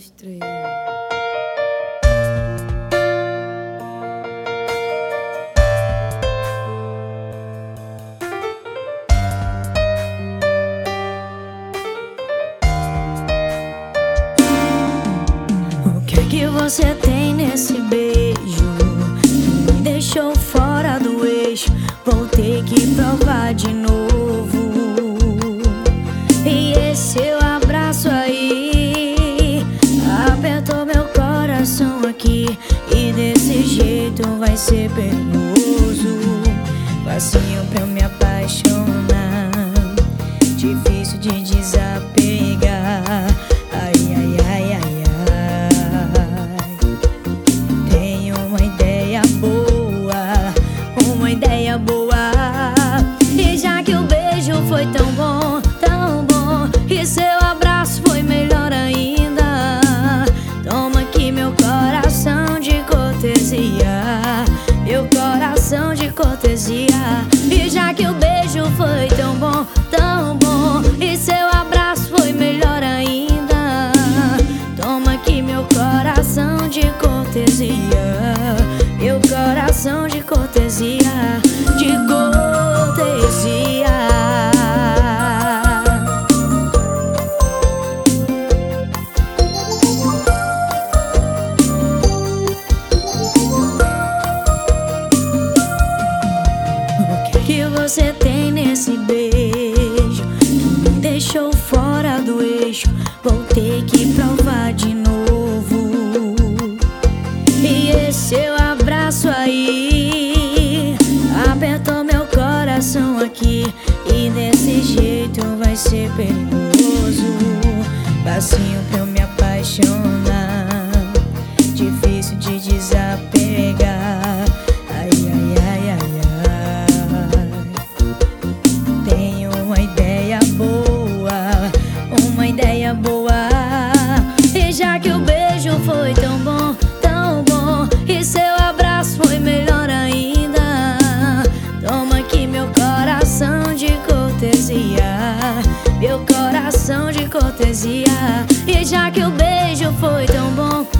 dois, três. O que é que você tem nesse beijo? E desse jeito vai ser perigoso. Facinho pra eu me apaixonar. Difícil de desapegar. Ai, ai, ai, ai, ai. Tenho uma ideia boa, uma ideia boa. E já que o beijo foi tão cortesia. E já que o beijo foi tão bom, tão bom, e seu abraço foi melhor ainda. Toma aqui meu coração de cortesia, meu coração de cortesia, de cortesia. Você tem nesse beijo que me deixou fora do eixo? Vou ter que provar de novo. E esse seu abraço aí apertou meu coração aqui. E desse jeito vai ser perigoso. Passinho pra eu. cortesia. E já que o beijo foi tão bom.